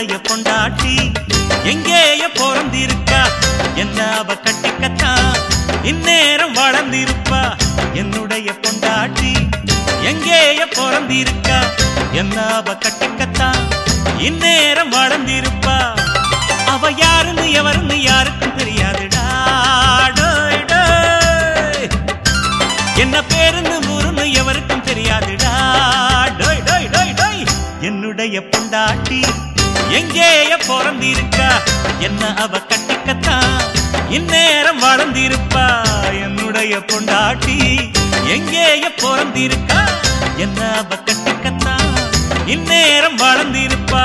என்னுடைய பொண்டாட்டி. எங்கேய பிறந்திருக்கா. என்ன அவ கட்டிக்கத்தான். இந்நேரம் வளர்ந்திருப்பா. என்னுடைய பொண்டாட்டி. எங்கேய பிறந்திருக்கா. என்ன அவ கட்டிக்கத்தான். இந்நேரம் வளர்ந்திருப்பா. அவ யாருன்னு எவருன்னு யாருக்கும் தெரியாதுடா. என்ன பேருன்னு ஊருன்னு எவருக்கும் தெரியாதுடா. என்னுடைய பொண்டாட்டி. எங்கேய பிறந்திருக்கா? என்ன அவ கட்டிக்கத்தான் இந்நேரம் வளர்ந்திருப்பா? என்னுடைய பொண்டாட்டி எங்கேய பிறந்திருக்கா? என்ன அவ கட்டிக்கத்தான் இந்நேரம் வளர்ந்திருப்பா?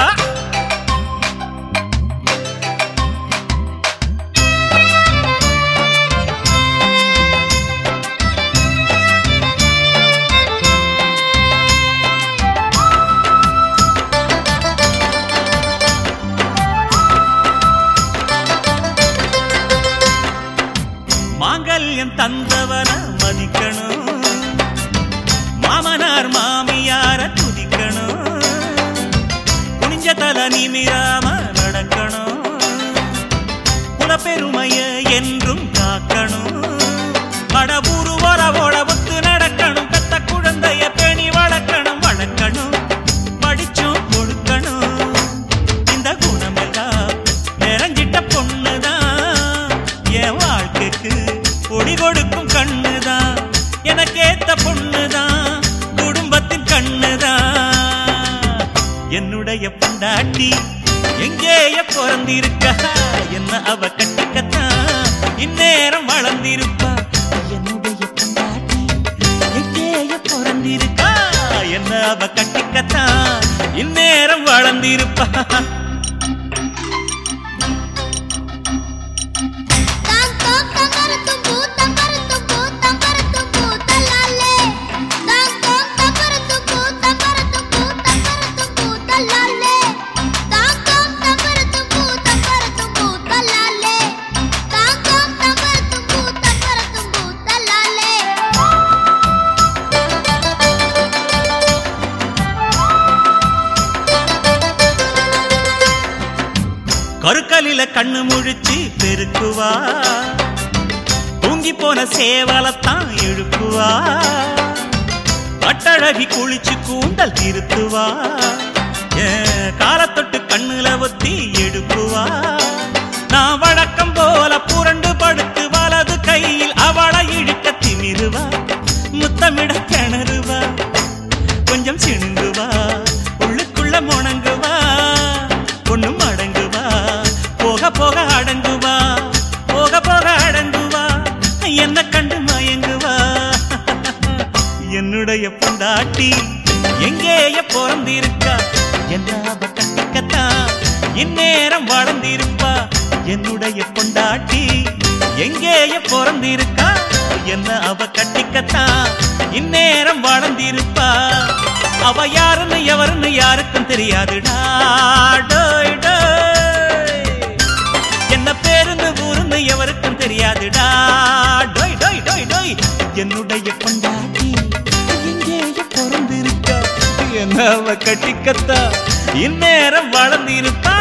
மாங்கல்யம் தந்தவன மதிக்கணும். மாமனார் மாமியார துதிக்கணும். குனிஞ்ச தல நிமிராம நடக்கணும். குலப்பெருமைய என்றும் காக்கணும். கடவுரு ஒளி கொடுக்கும் கண்ணுதான் எனக்கேத்த பொண்ணுதான் குடும்பத்தின் கண்ணுதான் என்னுடைய பொண்டாட்டி எங்கேய பிறந்திருக்கா? என்ன அவ கட்டிக்கத்தான் இந்நேரம் வளர்ந்திருப்பா. என்னுடைய பொண்டாட்டி எங்கேய பிறந்திருக்கா? என்ன அவ கட்டிக்கத்தான் இந்நேரம் வளர்ந்திருப்பா. கருக்கலில கண்ணு முழிச்சு பெருக்குவா. தூங்கி போன சேவலத்தான் எழுப்புவா பட்டழகி குளிச்சு கூண்டல் திருத்துவா. காலத்தொட்டு கண்ணுல ஒத்தி எடுப்புவா அடங்குவா? போக போக அடங்குவா? என்ன கண்டு மயங்குவா? என்னுடைய பொண்டாட்டி எங்கேய பிறந்திருக்கா? என்ன கட்டிக்கத்தான் இந்நேரம் வளர்ந்திருப்பா. என்னுடைய பொண்டாட்டி எங்கேய பிறந்திருக்கா? என்ன அவ கட்டிக்கத்தான் இந்நேரம் வளர்ந்திருப்பா. அவ யாருன்னு எவருன்னு யாருக்கும் தெரியாதுடா. டோய் டோய். தெரியாதுடா. டொய் டொய் டொய் டொய். என்னுடைய பொண்டாட்டி எங்கேயே பிறந்திருக்கா. என்ன கட்டிக்கத்தா? இந்நேரம் வளர்ந்திருப்பா